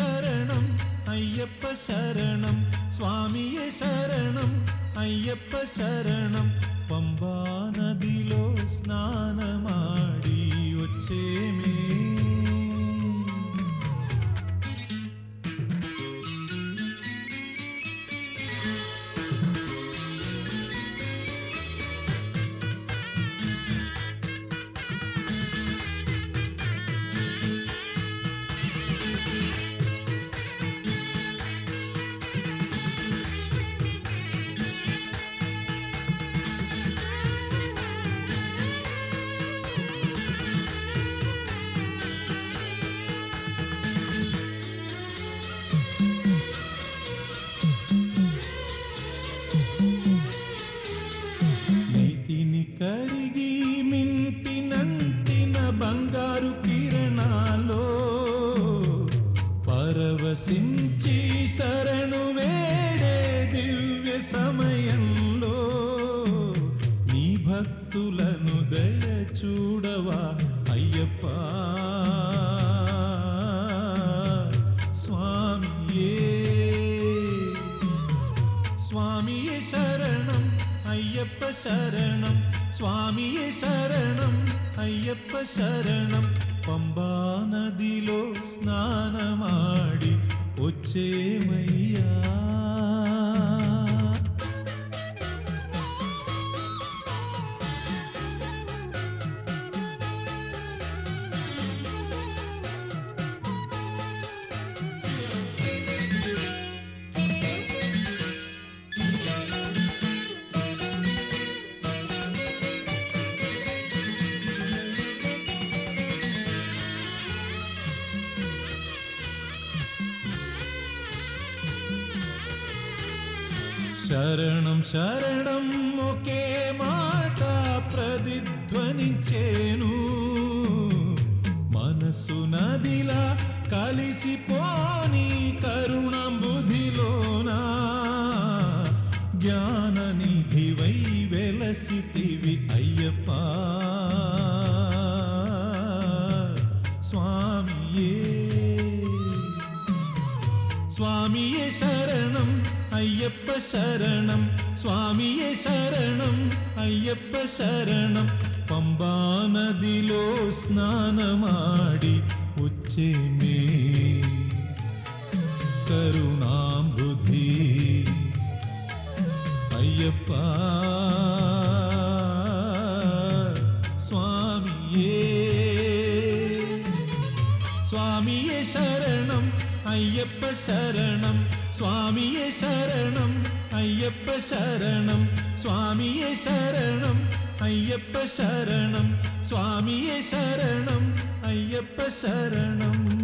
சரணம் ஐயப்ப சரணம் சுவாமியே சரணம் ஐயப்ப சரணம். பம்பா நதிలో స్నానమాడి వచ్చే അയ്യപ്പ ശരണം സ്വാമിയെ ശരണം അയ്യപ്പ ശരണം. പമ്പാ നദിലോ സ്നാനമാടി ഒച്ചേമ శరణం శరణం ఒకే మాట ప్రతిధ్వనించేను మనసు నదిలా కలిసిపోని కరుణ బుధిలోనా జ్ఞాన నిధి నిధివై వెలసితివి అయ్యప్ప స్వామియే స్వామియే శరణం അയ്യപ്പ ശരണം സ്വാമിയെ ശരണം അയ്യപ്പ ശരണം. പമ്പാനദിലോ സ്നാനമാടി ഉച്ചമേ സ്വാമിയെ ശരണം അയ്യപ്പ ശരണം. സ്വാമിയെ ശരണം അയ്യപ്പ ശരണം. സ്വാമിയെ ശരണം അയ്യപ്പ ശരണം. സ്വാമിയെ ശരണം അയ്യപ്പ ശരണം.